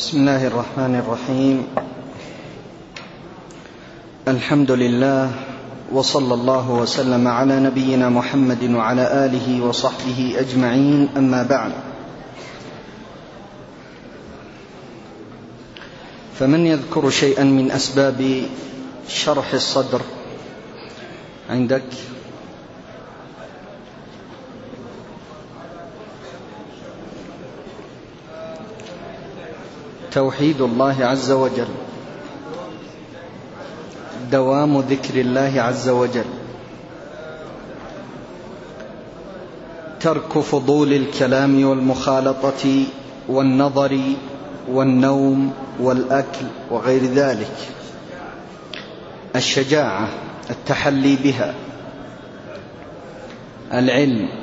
بسم الله الرحمن الرحيم. الحمد لله وصلى الله وسلم على نبينا محمد وعلى آله وصحبه أجمعين. أما بعد فمن يذكر شيئا من أسباب شرح الصدر عندك؟ توحيد الله عز وجل. دوام ذكر الله عز وجل. ترك فضول الكلام والمخالطة والنظر والنوم والأكل وغير ذلك. الشجاعة التحلي بها. العلم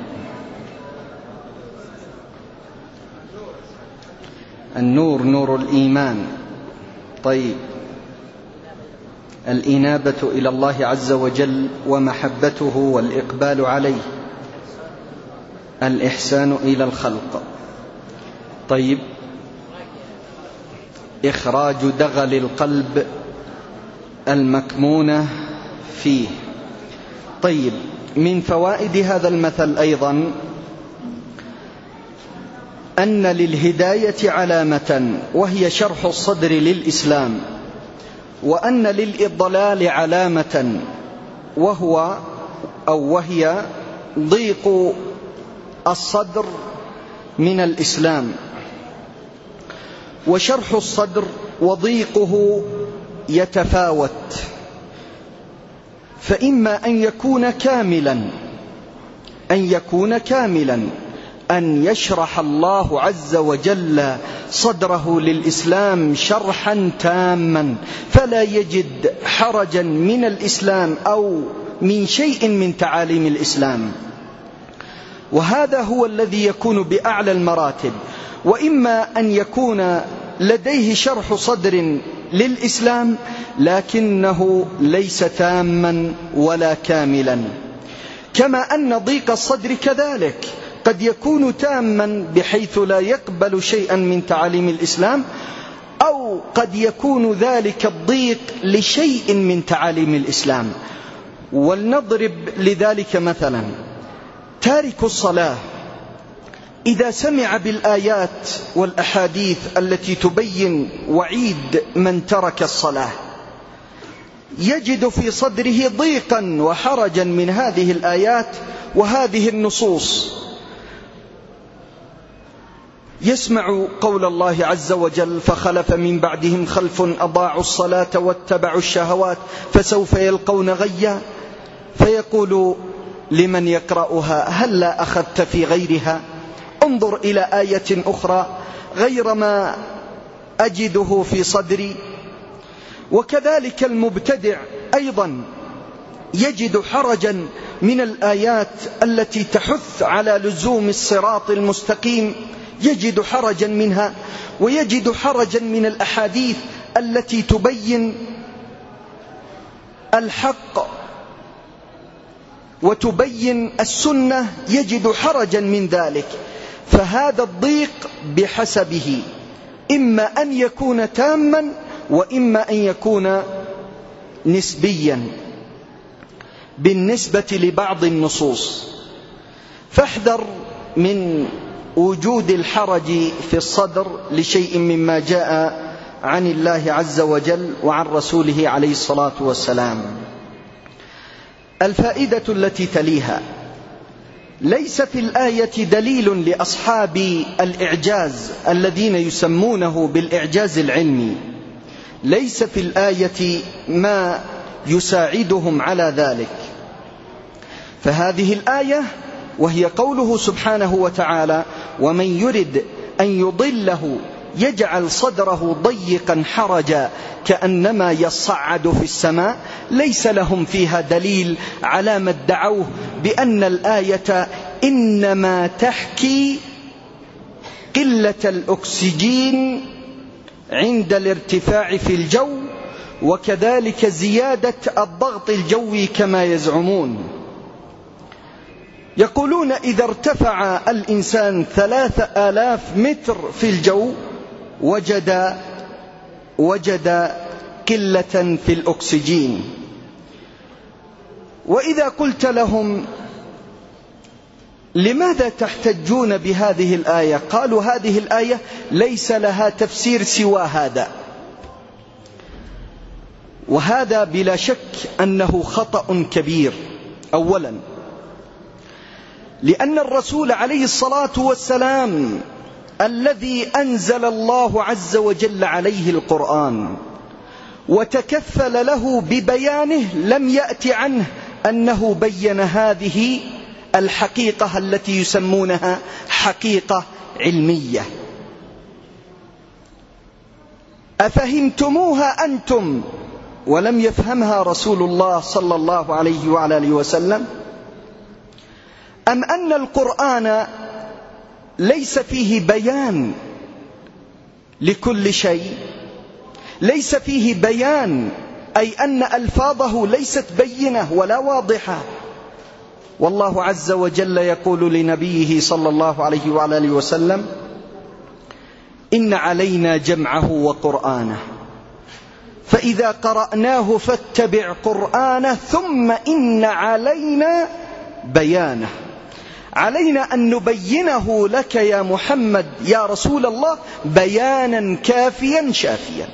النور نور الإيمان. طيب. الإنابة إلى الله عز وجل ومحبته والإقبال عليه. الإحسان إلى الخلق. طيب. إخراج دغل القلب المكمونة فيه. طيب. من فوائد هذا المثل أيضا أن للهداية علامة وهي شرح الصدر للإسلام وأن للإضلال علامة وهو أو وهي ضيق الصدر من الإسلام. وشرح الصدر وضيقه يتفاوت. فإما أن يكون كاملا أن يكون كاملا أن يشرح الله عز وجل صدره للإسلام شرحا تاما. فلا يجد حرجا من الإسلام أو من شيء من تعاليم الإسلام. وهذا هو الذي يكون بأعلى المراتب. وإما أن يكون لديه شرح صدر للإسلام لكنه ليس تاما ولا كاملا. كما أن ضيق الصدر كذلك. قد يكون تاما بحيث لا يقبل شيئا من تعاليم الإسلام أو قد يكون ذلك الضيق لشيء من تعاليم الإسلام. ولنضرب لذلك مثلا. تارك الصلاة إذا سمع بالآيات والأحاديث التي تبين وعيد من ترك الصلاة يجد في صدره ضيقا وحرجا من هذه الآيات وهذه النصوص. يسمع قول الله عز وجل فخلف من بعدهم خلف أضاعوا الصلاة واتبعوا الشهوات فسوف يلقون غيا. فيقول لمن يقرأها؟ هل لا أخذت في غيرها؟ انظر إلى آية أخرى غير ما أجده في صدري. وكذلك المبتدع أيضا يجد حرجا من الآيات التي تحث على لزوم الصراط المستقيم. يجد حرجا منها ويجد حرجا من الأحاديث التي تبين الحق وتبين السنة يجد حرجا من ذلك. فهذا الضيق بحسبه. إما أن يكون تاما وإما أن يكون نسبيا بالنسبة لبعض النصوص. فاحذر من وجود الحرج في الصدر لشيء مما جاء عن الله عز وجل وعن رسوله عليه الصلاة والسلام. الفائدة التي تليها ليس في الآية دليل لأصحاب الإعجاز الذين يسمونه بالإعجاز العلمي. ليس في الآية ما يساعدهم على ذلك. فهذه الآية وهي قوله سبحانه وتعالى ومن يرد أن يضله يجعل صدره ضيقا حرجا كأنما يصعد في السماء ليس لهم فيها دليل على ما ادعوه بأن الآية إنما تحكي قلة الأكسجين عند الارتفاع في الجو وكذلك زيادة الضغط الجوي كما يزعمون. يقولون إذا ارتفع الإنسان ثلاث آلاف متر في الجو وجد وجد قلة في الأكسجين. وإذا قلت لهم لماذا تحتجون بهذه الآية؟ قالوا هذه الآية ليس لها تفسير سوى هذا. وهذا بلا شك أنه خطأ كبير. أولا لأن الرسول عليه الصلاة والسلام الذي أنزل الله عز وجل عليه القرآن وتكفل له ببيانه لم يأت عنه أنه بين هذه الحقيقة التي يسمونها حقيقة علمية. أفهمتموها أنتم ولم يفهمها رسول الله صلى الله عليه وعلى آله وسلم؟ أم أن القرآن ليس فيه بيان لكل شيء؟ ليس فيه بيان أي أن ألفاظه ليست بينة ولا واضحة. والله عز وجل يقول لنبيه صلى الله عليه وعلى آله وسلم إن علينا جمعه وقرآنه. فإذا قرأناه فاتبع قرآنه ثم إن علينا بيانه. علينا أن نبينه لك يا محمد يا رسول الله بيانا كافيا شافيا.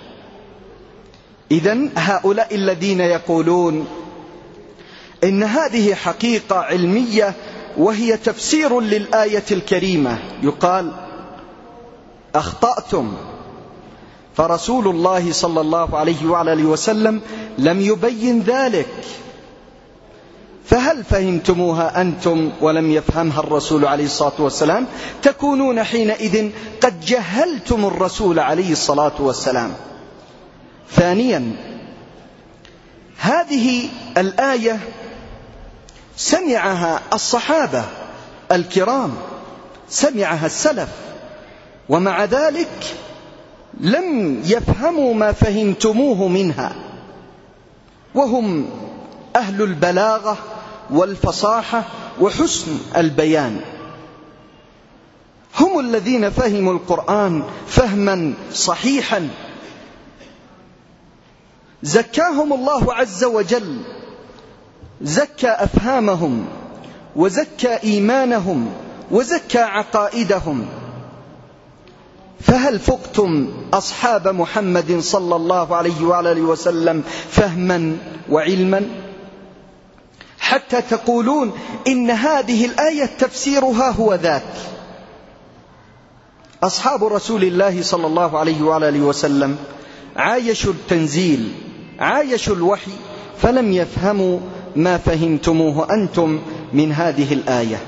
إذا هؤلاء الذين يقولون إن هذه حقيقة علمية وهي تفسير للآية الكريمة يقال أخطأتم. فرسول الله صلى الله عليه وعلى آله وسلم لم يبين ذلك. فهل فهمتموها أنتم ولم يفهمها الرسول عليه الصلاة والسلام؟ تكونون حينئذ قد جهلتم الرسول عليه الصلاة والسلام. ثانيا هذه الآية سمعها الصحابة الكرام سمعها السلف ومع ذلك لم يفهموا ما فهمتموه منها. وهم أهل البلاغة والفصاحة وحسن البيان. هم الذين فهموا القرآن فهما صحيحا. زكاهم الله عز وجل زكى أفهامهم وزكى إيمانهم وزكى عقائدهم. فهل فقتم أصحاب محمد صلى الله عليه وعلى اله وسلم فهما وعلما؟ حتى تقولون إن هذه الآية تفسيرها هو ذاك. أصحاب رسول الله صلى الله عليه وعلى آله وسلم عايشوا التنزيل عايشوا الوحي فلم يفهموا ما فهمتموه أنتم من هذه الآية.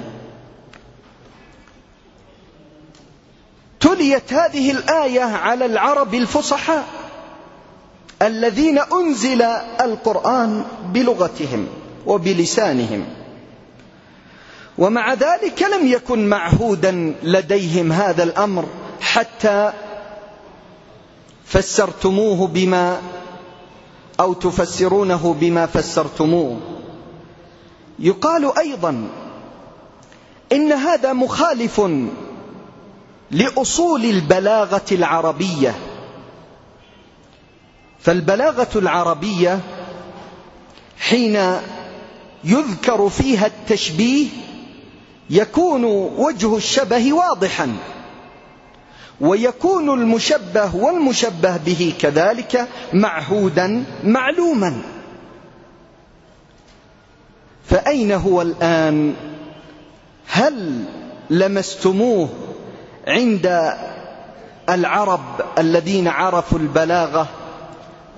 تليت هذه الآية على العرب الفصحاء الذين أنزل القرآن بلغتهم. وبلسانهم. ومع ذلك لم يكن معهودا لديهم هذا الأمر حتى فسرتموه بما أو تفسرونه بما فسرتموه. يقال أيضا إن هذا مخالف لأصول البلاغة العربية. فالبلاغة العربية حين يذكر فيها التشبيه يكون وجه الشبه واضحا ويكون المشبه والمشبه به كذلك معهودا معلوما. فأين هو الآن؟ هل لمستموه عند العرب الذين عرفوا البلاغة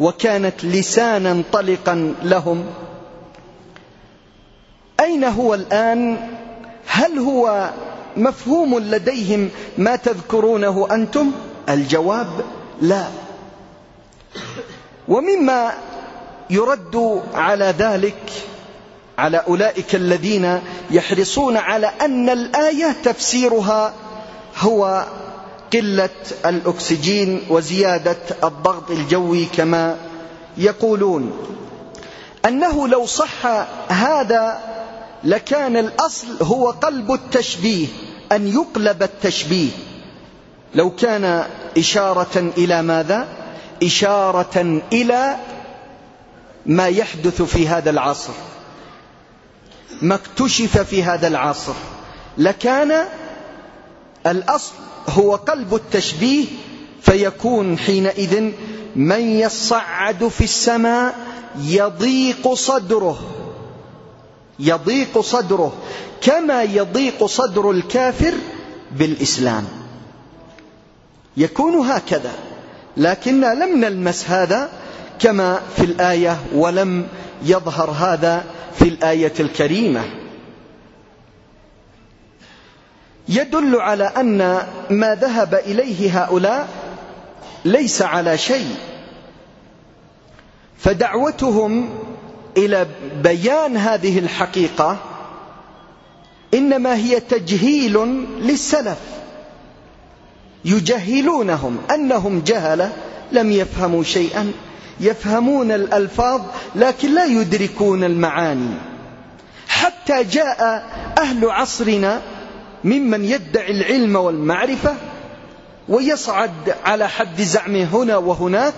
وكانت لسانا طلقا لهم؟ أين هو الآن؟ هل هو مفهوم لديهم ما تذكرونه أنتم؟ الجواب لا. ومما يرد على ذلك على أولئك الذين يحرصون على أن الآية تفسيرها هو قلة الأكسجين وزيادة الضغط الجوي كما يقولون. أنه لو صح هذا لكان الأصل هو قلب التشبيه أن يقلب التشبيه. لو كان إشارة إلى ماذا؟ إشارة إلى ما يحدث في هذا العصر. ما اكتشف في هذا العصر. لكان الأصل هو قلب التشبيه فيكون حينئذ من يصعد في السماء يضيق صدره. يضيق صدره كما يضيق صدر الكافر بالإسلام. يكون هكذا. لكننا لم نلمس هذا كما في الآية ولم يظهر هذا في الآية الكريمة. يدل على أن ما ذهب إليه هؤلاء ليس على شيء. فدعوتهم إلى بيان هذه الحقيقة إنما هي تجهيل للسلف. يجهلونهم أنهم جهلة لم يفهموا شيئا. يفهمون الألفاظ لكن لا يدركون المعاني. حتى جاء أهل عصرنا ممن يدعي العلم والمعرفة ويصعد على حد زعمه هنا وهناك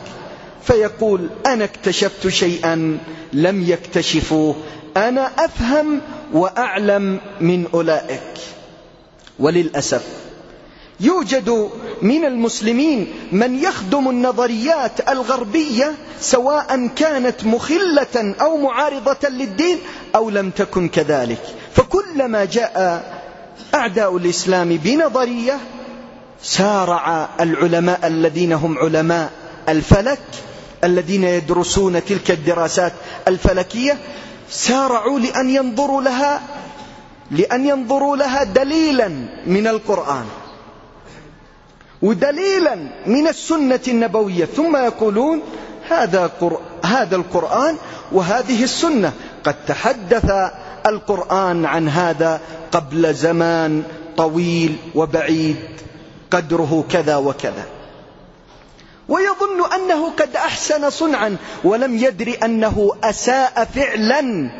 فيقول أنا اكتشفت شيئا لم يكتشفوه. أنا أفهم وأعلم من أولئك. وللأسف يوجد من المسلمين من يخدم النظريات الغربية سواء كانت مخلة أو معارضة للدين أو لم تكن كذلك. فكلما جاء أعداء الإسلام بنظرية سارع العلماء الذين هم علماء الفلك الذين يدرسون تلك الدراسات الفلكية سارعوا لأن ينظروا لها لأن ينظروا لها دليلا من القرآن ودليلا من السنة النبوية. ثم يقولون هذا هذا القرآن وهذه السنة. قد تحدث القرآن عن هذا قبل زمان طويل وبعيد قدره كذا وكذا. ويظن أنه قد أحسن صنعا ولم يدر أنه أساء فعلا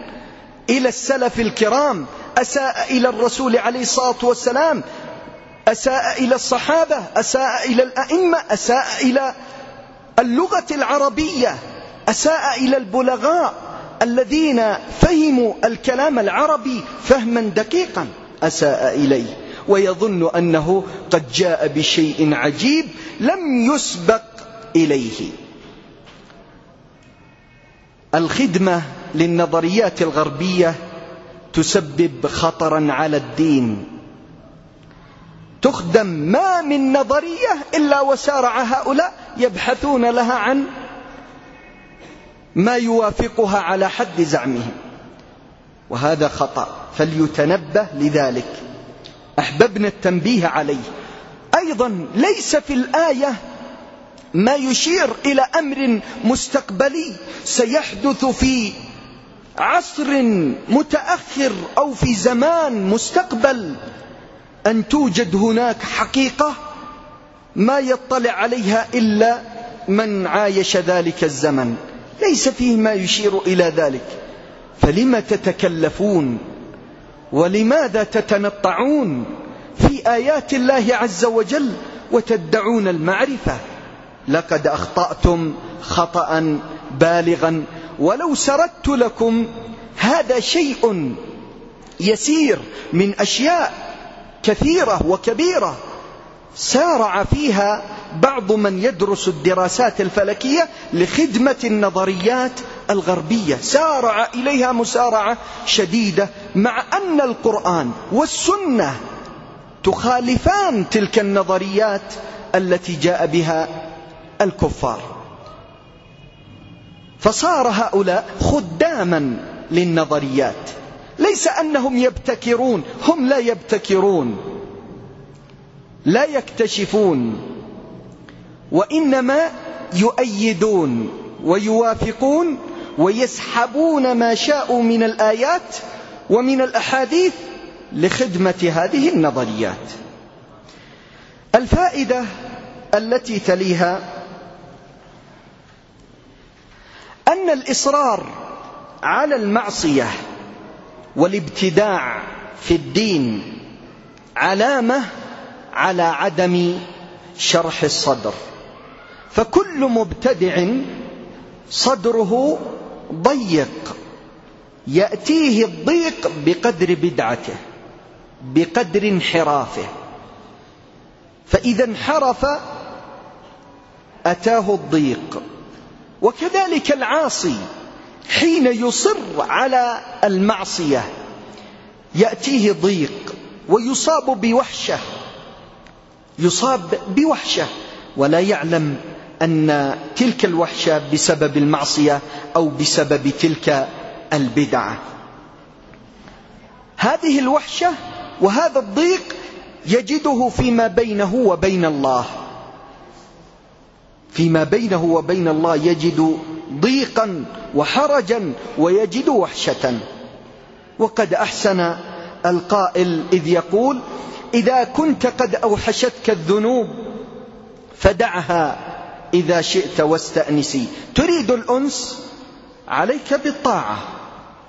إلى السلف الكرام أساء إلى الرسول عليه الصلاة والسلام أساء إلى الصحابة أساء إلى الأئمة أساء إلى اللغة العربية أساء إلى البلغاء الذين فهموا الكلام العربي فهما دقيقا أساء إليه. ويظن أنه قد جاء بشيء عجيب لم يسبق إليه. الخدمة للنظريات الغربية تسبب خطرا على الدين. تخدم ما من نظرية إلا وسارع هؤلاء يبحثون لها عن ما يوافقها على حد زعمهم. وهذا خطأ فليتنبه لذلك. أحببنا التنبيه عليه. أيضا ليس في الآية ما يشير إلى أمر مستقبلي سيحدث في عصر متأخر أو في زمان مستقبل. أن توجد هناك حقيقة ما يطلع عليها إلا من عايش ذلك الزمن. ليس فيه ما يشير إلى ذلك. فلم تتكلفون ولماذا تتنطعون في آيات الله عز وجل وتدعون المعرفة؟ لقد أخطأتم خطأ بالغا ولو سردت لكم هذا شيء يسير من أشياء كثيرة وكبيرة سارع فيها بعض من يدرس الدراسات الفلكية لخدمة النظريات الغربية سارع إليها مسارعة شديدة مع أن القرآن والسنة تخالفان تلك النظريات التي جاء بها الكفار. فصار هؤلاء خداما للنظريات. ليس أنهم يبتكرون هم لا يبتكرون لا يكتشفون وإنما يؤيدون ويوافقون ويسحبون ما شاءوا من الآيات ومن الأحاديث لخدمة هذه النظريات. الفائدة التي تليها أن الإصرار على المعصية والابتداع في الدين علامة على عدم شرح الصدر. فكل مبتدع صدره ضيق يأتيه الضيق بقدر بدعته بقدر انحرافه. فإذا انحرف أتاه الضيق. وكذلك العاصي حين يصر على المعصية يأتيه ضيق ويصاب بوحشة يصاب بوحشة ولا يعلم أن تلك الوحشة بسبب المعصية أو بسبب تلك البدعة. هذه الوحشة وهذا الضيق يجده فيما بينه وبين الله. فيما بينه وبين الله يجد ضيقا وحرجا ويجد وحشة. وقد أحسن القائل إذ يقول إذا كنت قد أوحشتك الذنوب فدعها إذا شئت واستأنسي. تريد الأنس عليك بالطاعة.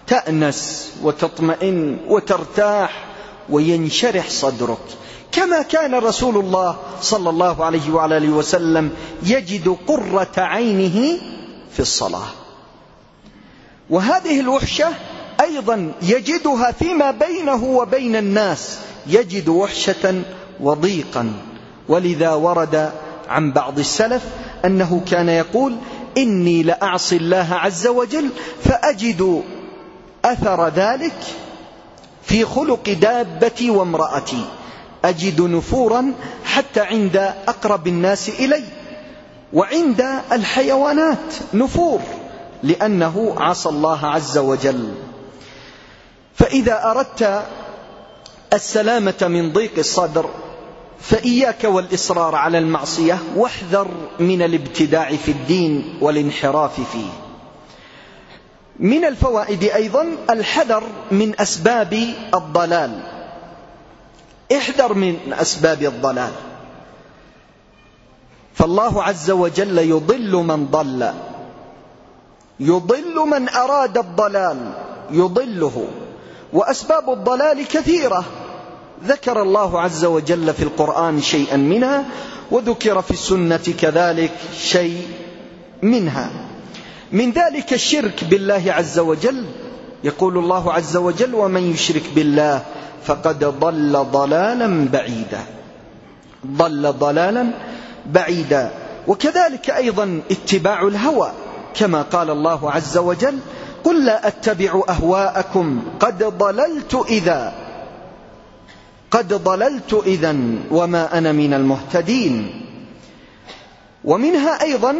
تأنس وتطمئن وترتاح وينشرح صدرك. كما كان رسول الله صلى الله عليه وعلى آله وسلم يجد قرة عينه في الصلاة. وهذه الوحشة أيضا يجدها فيما بينه وبين الناس. يجد وحشة وضيقا. ولذا ورد عن بعض السلف أنه كان يقول إني لأعصي الله عز وجل فأجد أثر ذلك في خلق دابتي وامرأتي. أجد نفورا حتى عند أقرب الناس إلي وعند الحيوانات نفور لأنه عصى الله عز وجل. فإذا أردت السلامة من ضيق الصدر فإياك والإصرار على المعصية واحذر من الابتداع في الدين والانحراف فيه. من الفوائد أيضا الحذر من أسباب الضلال. احذر من أسباب الضلال. فالله عز وجل يضل من ضل. يضل من أراد الضلال. يضله. وأسباب الضلال كثيرة. ذكر الله عز وجل في القرآن شيئا منها وذكر في السنة كذلك شيء منها. من ذلك الشرك بالله عز وجل يقول الله عز وجل ومن يشرك بالله فقد ضل ضلالا بعيدا. ضل ضلالا بعيدا. وكذلك أيضا اتباع الهوى كما قال الله عز وجل قل لا أتبع أهواءكم قد ضللت إذا قد ضللت إذا وما أنا من المهتدين. ومنها أيضا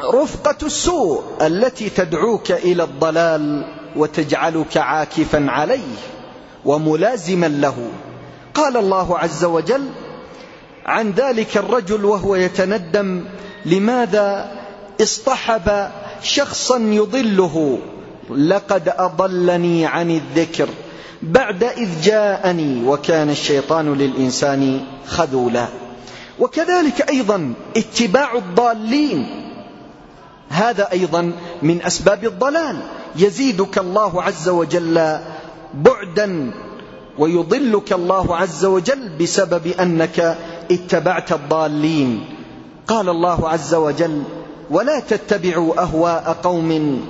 رفقة السوء التي تدعوك إلى الضلال وتجعلك عاكفا عليه وملازما له. قال الله عز وجل عن ذلك الرجل وهو يتندم لماذا اصطحب شخصا يضله؟ لقد أضلني عن الذكر. بعد إذ جاءني وكان الشيطان للإنسان خذولا. وكذلك أيضا اتباع الضالين. هذا أيضا من أسباب الضلال. يزيدك الله عز وجل بعدا ويضلك الله عز وجل بسبب أنك اتبعت الضالين. قال الله عز وجل ولا تتبعوا أهواء قوم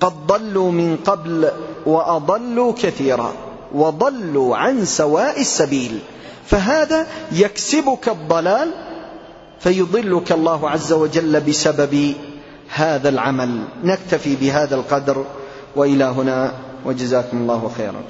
قد ضلوا من قبل وأضلوا كثيرا وضلوا عن سواء السبيل. فهذا يكسبك الضلال فيضلك الله عز وجل بسبب هذا العمل. نكتفي بهذا القدر وإلى هنا وجزاكم الله خيرا.